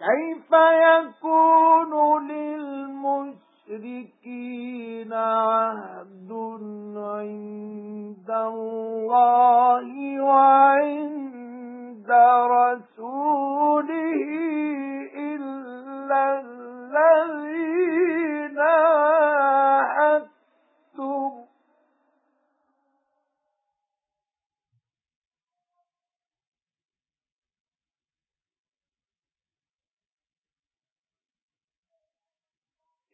كيف يكون للمشركين عهد؟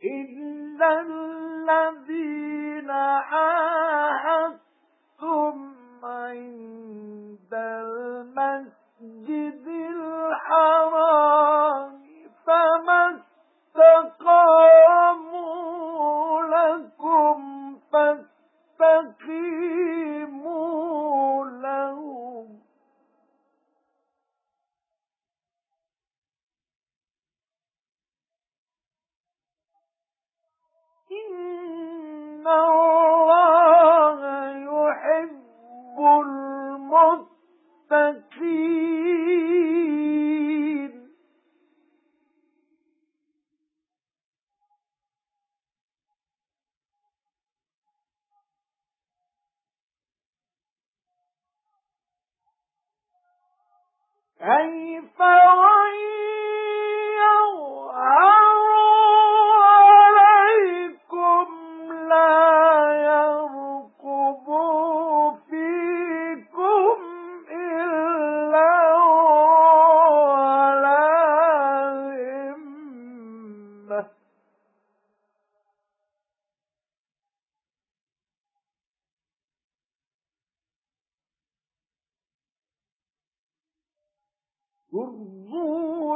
إِلَّا الَّذِينَ عَاهَدتُّمْ اللَّهَ يُحِبُّ الْمُتَّقِينَ. كيف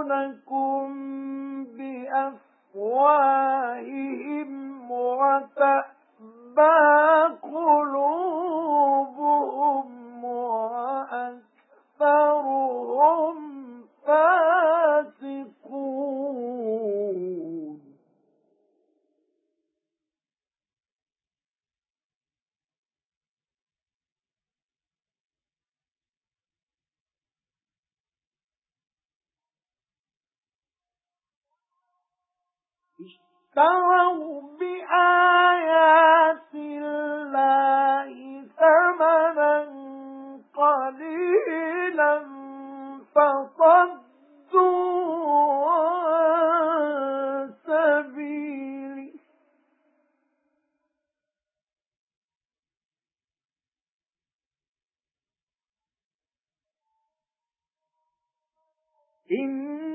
يرضونكم بأفواههم وتأبى تروا بآيات الله ثمنا قليلا فصدوا عن